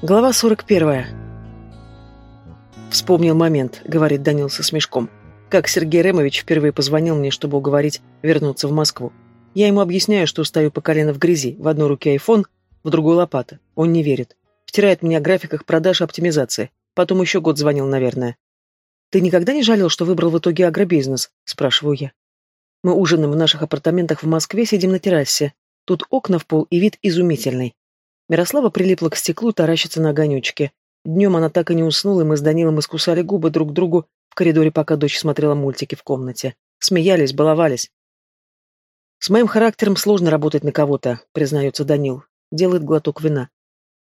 Глава 41. Вспомнил момент, говорит Данил со смешком. Как Сергей Ремович впервые позвонил мне, чтобы уговорить вернуться в Москву. Я ему объясняю, что стою по колено в грязи, в одной руке айфон, в другой лопата. Он не верит. Втирает меня о графиках продаж и оптимизации. Потом еще год звонил, наверное. «Ты никогда не жалел, что выбрал в итоге агробизнес?» – спрашиваю я. Мы ужинаем в наших апартаментах в Москве, сидим на террасе. Тут окна в пол и вид изумительный. Мирослава прилипла к стеклу, таращится на огонечке. Днем она так и не уснула, и мы с Данилом искусали губы друг другу в коридоре, пока дочь смотрела мультики в комнате. Смеялись, баловались. «С моим характером сложно работать на кого-то», — признается Данил. Делает глоток вина.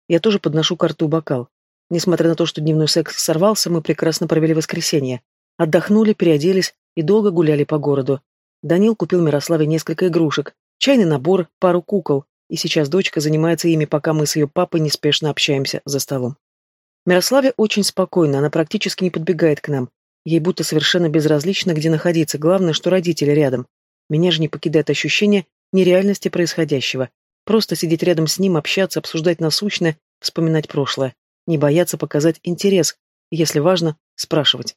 Я тоже подношу к рту бокал. Несмотря на то, что дневной секс сорвался, мы прекрасно провели воскресенье. Отдохнули, переоделись и долго гуляли по городу. Данил купил Мирославе несколько игрушек, чайный набор, пару кукол, и сейчас дочка занимается ими, пока мы с ее папой неспешно общаемся за столом. Мирославе очень спокойно, она практически не подбегает к нам. Ей будто совершенно безразлично, где находиться, главное, что родители рядом. Меня же не покидает ощущение нереальности происходящего. Просто сидеть рядом с ним, общаться, обсуждать насущное, вспоминать прошлое. Не бояться показать интерес, если важно, спрашивать.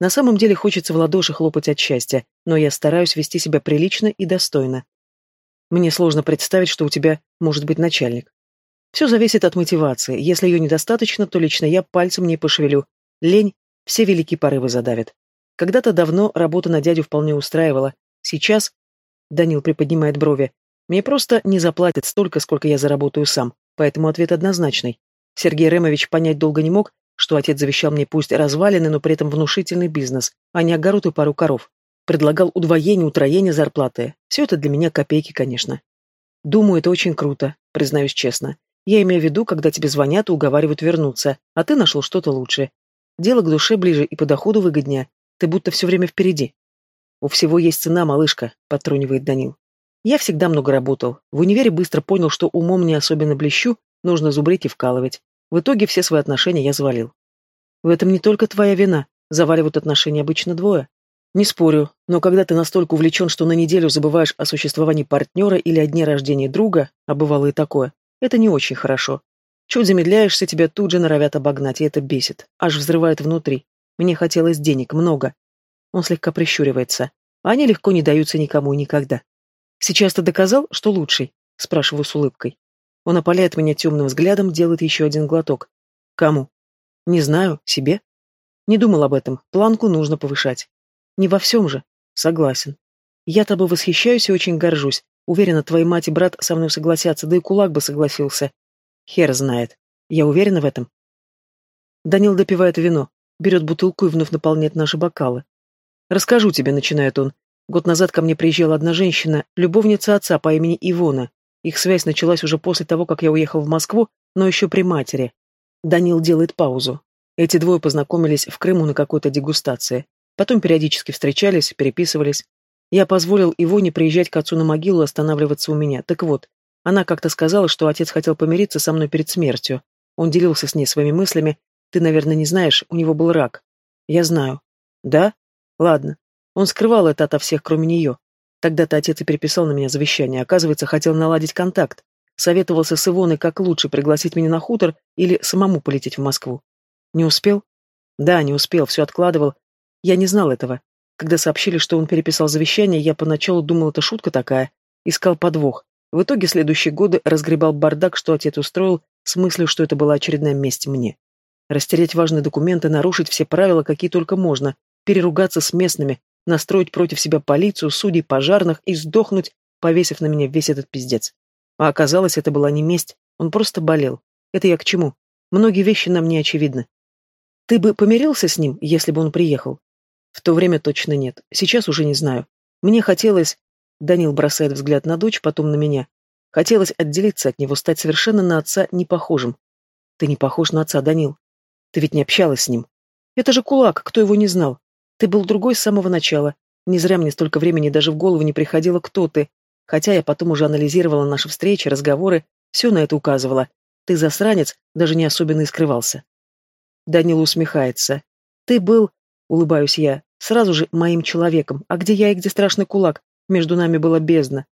На самом деле хочется в ладоши хлопать от счастья, но я стараюсь вести себя прилично и достойно. Мне сложно представить, что у тебя может быть начальник. Все зависит от мотивации. Если ее недостаточно, то лично я пальцем не пошевелю. Лень все великие порывы задавит. Когда-то давно работа на дядю вполне устраивала. Сейчас... Данил приподнимает брови. Мне просто не заплатят столько, сколько я заработаю сам. Поэтому ответ однозначный. Сергей Ремович понять долго не мог, что отец завещал мне пусть развалины, но при этом внушительный бизнес, а не огород и пару коров. Предлагал удвоение, утроение зарплаты. Все это для меня копейки, конечно. Думаю, это очень круто, признаюсь честно. Я имею в виду, когда тебе звонят и уговаривают вернуться, а ты нашел что-то лучше. Дело к душе ближе и по доходу выгоднее. Ты будто все время впереди. У всего есть цена, малышка, подтрунивает Данил. Я всегда много работал. В универе быстро понял, что умом не особенно блещу, нужно зубрить и вкалывать. В итоге все свои отношения я завалил. В этом не только твоя вина. Заваливают отношения обычно двое. Не спорю, но когда ты настолько увлечен, что на неделю забываешь о существовании партнера или о дне рождения друга, а бывало и такое, это не очень хорошо. Чуть замедляешься, тебя тут же норовят обогнать, и это бесит, аж взрывает внутри. Мне хотелось денег, много. Он слегка прищуривается. Они легко не даются никому и никогда. Сейчас ты доказал, что лучший? Спрашиваю с улыбкой. Он опаляет меня темным взглядом, делает еще один глоток. Кому? Не знаю, себе. Не думал об этом, планку нужно повышать. Не во всем же. Согласен. Я тобой восхищаюсь и очень горжусь. Уверена, твои мать и брат со мной согласятся, да и кулак бы согласился. Хер знает. Я уверена в этом. Данил допивает вино, берет бутылку и вновь наполняет наши бокалы. «Расскажу тебе», — начинает он. Год назад ко мне приезжала одна женщина, любовница отца по имени Ивона. Их связь началась уже после того, как я уехал в Москву, но еще при матери. Данил делает паузу. Эти двое познакомились в Крыму на какой-то дегустации. Потом периодически встречались, переписывались. Я позволил его не приезжать к отцу на могилу и останавливаться у меня. Так вот, она как-то сказала, что отец хотел помириться со мной перед смертью. Он делился с ней своими мыслями. Ты, наверное, не знаешь, у него был рак. Я знаю. Да? Ладно. Он скрывал это ото всех, кроме нее. Тогда-то отец и переписал на меня завещание. Оказывается, хотел наладить контакт. Советовался с Ивоной, как лучше пригласить меня на хутор или самому полететь в Москву. Не успел? Да, не успел, все откладывал, я не знал этого. Когда сообщили, что он переписал завещание, я поначалу думал, это шутка такая. Искал подвох. В итоге следующие годы разгребал бардак, что отец устроил, с мыслью, что это была очередная месть мне. Растереть важные документы, нарушить все правила, какие только можно, переругаться с местными, настроить против себя полицию, судей, пожарных и сдохнуть, повесив на меня весь этот пиздец. А оказалось, это была не месть, он просто болел. Это я к чему? Многие вещи нам не очевидны. Ты бы помирился с ним, если бы он приехал? В то время точно нет. Сейчас уже не знаю. Мне хотелось... Данил бросает взгляд на дочь, потом на меня. Хотелось отделиться от него, стать совершенно на отца не похожим. Ты не похож на отца, Данил. Ты ведь не общалась с ним. Это же кулак, кто его не знал. Ты был другой с самого начала. Не зря мне столько времени даже в голову не приходило, кто ты. Хотя я потом уже анализировала наши встречи, разговоры, все на это указывало. Ты засранец, даже не особенно и скрывался. Данил усмехается. Ты был Улыбаюсь я. Сразу же моим человеком. А где я и где страшный кулак? Между нами была бездна.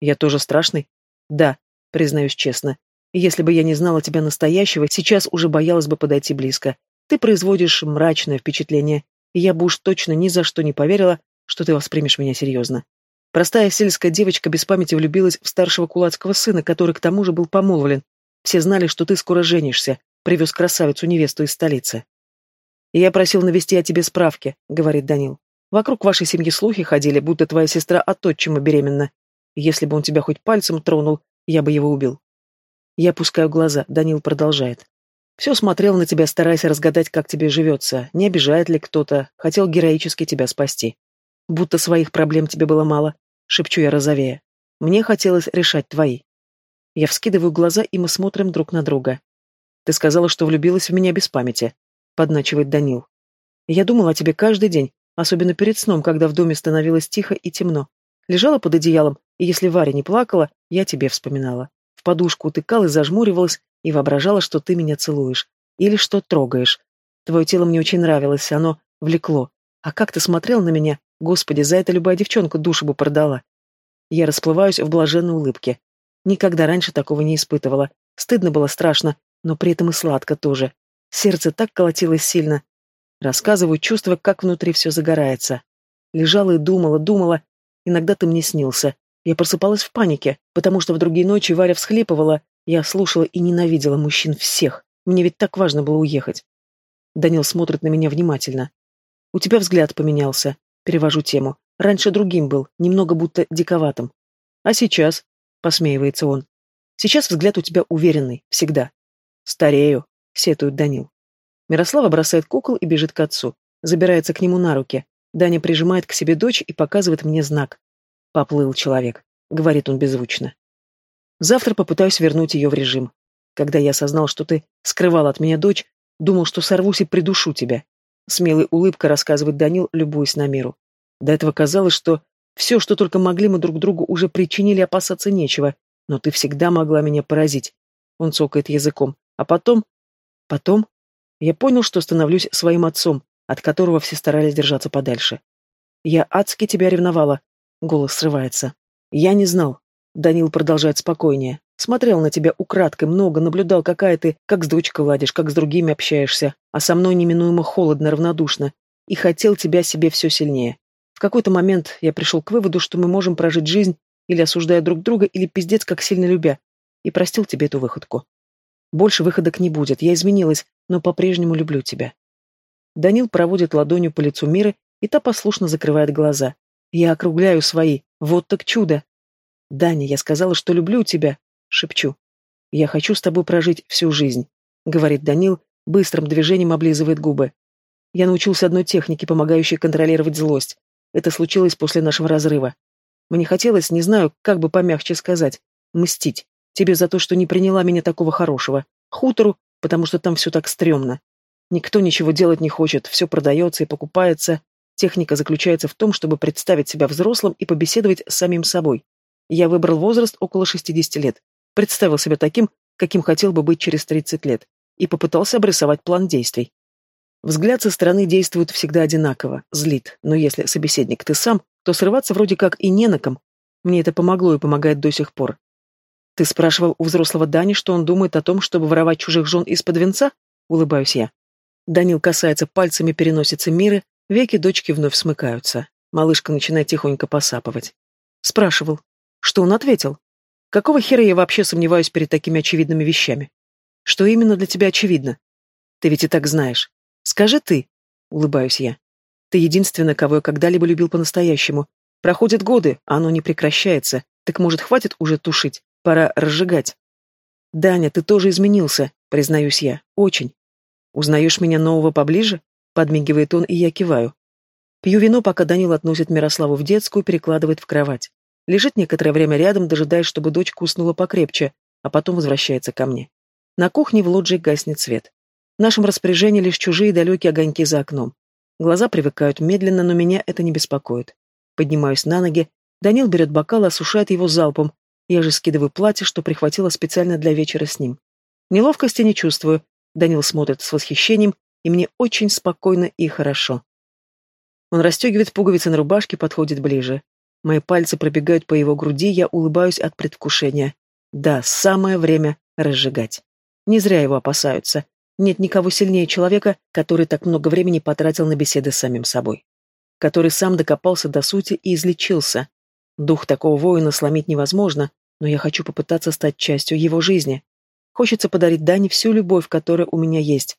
Я тоже страшный? Да, признаюсь честно. Если бы я не знала тебя настоящего, сейчас уже боялась бы подойти близко. Ты производишь мрачное впечатление, и я бы уж точно ни за что не поверила, что ты воспримешь меня серьезно. Простая сельская девочка без памяти влюбилась в старшего кулацкого сына, который к тому же был помолвлен. Все знали, что ты скоро женишься, привез красавицу-невесту из столицы. «Я просил навести о тебе справки», — говорит Данил. «Вокруг вашей семьи слухи ходили, будто твоя сестра от отчима беременна. Если бы он тебя хоть пальцем тронул, я бы его убил». Я опускаю глаза, Данил продолжает. Все смотрел на тебя, стараясь разгадать, как тебе живется, не обижает ли кто-то, хотел героически тебя спасти. Будто своих проблем тебе было мало, шепчу я розовея. Мне хотелось решать твои. Я вскидываю глаза, и мы смотрим друг на друга. Ты сказала, что влюбилась в меня без памяти, подначивает Данил. Я думала о тебе каждый день, особенно перед сном, когда в доме становилось тихо и темно. Лежала под одеялом, и если Варя не плакала, я тебе вспоминала. В подушку утыкалась, зажмуривалась и воображала, что ты меня целуешь. Или что трогаешь. Твое тело мне очень нравилось, оно влекло. А как ты смотрел на меня? Господи, за это любая девчонка душу бы продала. Я расплываюсь в блаженной улыбке. Никогда раньше такого не испытывала. Стыдно было страшно, но при этом и сладко тоже. Сердце так колотилось сильно. Рассказываю, чувствуя, как внутри все загорается. Лежала и думала, думала. Иногда ты мне снился. Я просыпалась в панике, потому что в другие ночи Варя всхлипывала, я слушала и ненавидела мужчин всех. Мне ведь так важно было уехать. Данил смотрит на меня внимательно. У тебя взгляд поменялся. Перевожу тему. Раньше другим был, немного будто диковатым. А сейчас? Посмеивается он. Сейчас взгляд у тебя уверенный, всегда. Старею, сетует Данил. Мирослава бросает кукол и бежит к отцу. Забирается к нему на руки. Даня прижимает к себе дочь и показывает мне знак. Поплыл человек, говорит он беззвучно. Завтра попытаюсь вернуть ее в режим. Когда я осознал, что ты скрывал от меня дочь, думал, что сорвусь и придушу тебя. Смелой улыбкой рассказывает Данил, любуясь на миру. До этого казалось, что все, что только могли мы друг другу, уже причинили, опасаться нечего. Но ты всегда могла меня поразить. Он цокает языком. А потом... Потом... Я понял, что становлюсь своим отцом, от которого все старались держаться подальше. Я адски тебя ревновала. Голос срывается. Я не знал. Данил продолжает спокойнее. Смотрел на тебя украдкой, много, наблюдал, какая ты, как с дочкой ладишь, как с другими общаешься, а со мной неминуемо холодно, равнодушно. И хотел тебя себе все сильнее. В какой-то момент я пришел к выводу, что мы можем прожить жизнь, или осуждая друг друга, или пиздец, как сильно любя. И простил тебе эту выходку. Больше выходок не будет, я изменилась, но по-прежнему люблю тебя. Данил проводит ладонью по лицу Миры, и та послушно закрывает глаза. Я округляю свои. Вот так чудо. «Даня, я сказала, что люблю тебя», — шепчу. «Я хочу с тобой прожить всю жизнь», — говорит Данил, быстрым движением облизывает губы. «Я научился одной технике, помогающей контролировать злость. Это случилось после нашего разрыва. Мне хотелось, не знаю, как бы помягче сказать, мстить. Тебе за то, что не приняла меня такого хорошего. Хутору, потому что там все так стрёмно. Никто ничего делать не хочет, все продается и покупается. Техника заключается в том, чтобы представить себя взрослым и побеседовать с самим собой. Я выбрал возраст около 60 лет, представил себя таким, каким хотел бы быть через 30 лет, и попытался обрисовать план действий. Взгляд со стороны действует всегда одинаково, злит, но если собеседник ты сам, то срываться вроде как и не на ком. Мне это помогло и помогает до сих пор. Ты спрашивал у взрослого Дани, что он думает о том, чтобы воровать чужих жен из-под венца? Улыбаюсь я. Данил касается пальцами переносицы Миры, веки дочки вновь смыкаются. Малышка начинает тихонько посапывать. Спрашивал. Что он ответил? Какого хера я вообще сомневаюсь перед такими очевидными вещами? Что именно для тебя очевидно? Ты ведь и так знаешь. Скажи ты, улыбаюсь я. Ты единственная, кого я когда-либо любил по-настоящему. Проходят годы, а оно не прекращается. Так, может, хватит уже тушить? Пора разжигать. Даня, ты тоже изменился, признаюсь я. Очень. Узнаешь меня нового поближе? Подмигивает он, и я киваю. Пью вино, пока Данил относит Мирославу в детскую перекладывает в кровать. Лежит некоторое время рядом, дожидаясь, чтобы дочка уснула покрепче, а потом возвращается ко мне. На кухне в лоджии гаснет свет. В нашем распоряжении лишь чужие далекие огоньки за окном. Глаза привыкают медленно, но меня это не беспокоит. Поднимаюсь на ноги, Данил берет бокал и осушает его залпом. Я же скидываю платье, что прихватила специально для вечера с ним. Неловкости не чувствую. Данил смотрит с восхищением, и мне очень спокойно и хорошо. Он расстегивает пуговицы на рубашке, подходит ближе. Мои пальцы пробегают по его груди, я улыбаюсь от предвкушения. Да, самое время разжигать. Не зря его опасаются. Нет никого сильнее человека, который так много времени потратил на беседы с самим собой. Который сам докопался до сути и излечился. Дух такого воина сломить невозможно, но я хочу попытаться стать частью его жизни. Хочется подарить Дане всю любовь, которая у меня есть.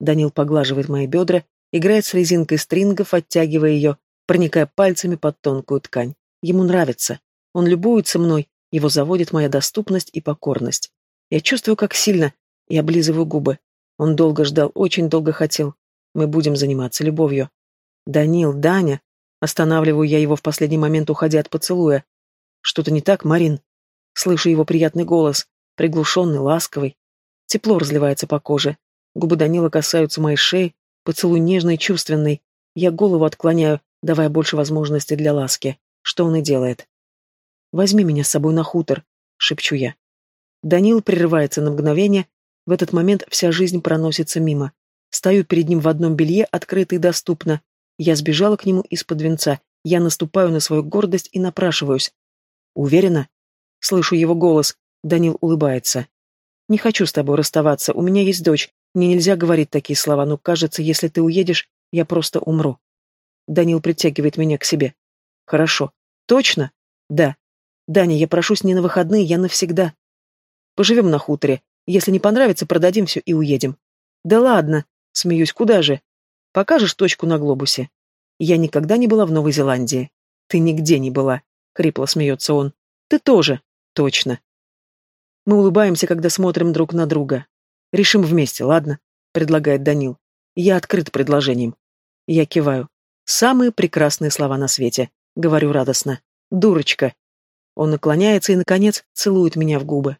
Данил поглаживает мои бедра, играет с резинкой стрингов, оттягивая ее, проникая пальцами под тонкую ткань. Ему нравится. Он любуется мной, его заводит моя доступность и покорность. Я чувствую, как сильно, и облизываю губы. Он долго ждал, очень долго хотел. Мы будем заниматься любовью. Данил, Даня. Останавливаю я его в последний момент, уходя от поцелуя. Что-то не так, Марин? Слышу его приятный голос, приглушенный, ласковый. Тепло разливается по коже. Губы Данила касаются моей шеи, поцелуй нежный, чувственный. Я голову отклоняю, давая больше возможностей для ласки, что он и делает. «Возьми меня с собой на хутор», — шепчу я. Данил прерывается на мгновение, в этот момент вся жизнь проносится мимо. Стою перед ним в одном белье, открыто и доступно. Я сбежала к нему из-под венца, я наступаю на свою гордость и напрашиваюсь. «Уверена?» Слышу его голос. Данил улыбается. «Не хочу с тобой расставаться, у меня есть дочь. Мне нельзя говорить такие слова, но кажется, если ты уедешь, я просто умру». Данил притягивает меня к себе. Хорошо. Точно? Да. Даня, я прошусь не на выходные, я навсегда. Поживем на хуторе. Если не понравится, продадим все и уедем. Да ладно. Смеюсь, куда же? Покажешь точку на глобусе? Я никогда не была в Новой Зеландии. Ты нигде не была. Хрипло смеется он. Ты тоже. Точно. Мы улыбаемся, когда смотрим друг на друга. Решим вместе, ладно? Предлагает Данил. Я открыт предложением. Я киваю. Самые прекрасные слова на свете. Говорю радостно. Дурочка. Он наклоняется и, наконец, целует меня в губы.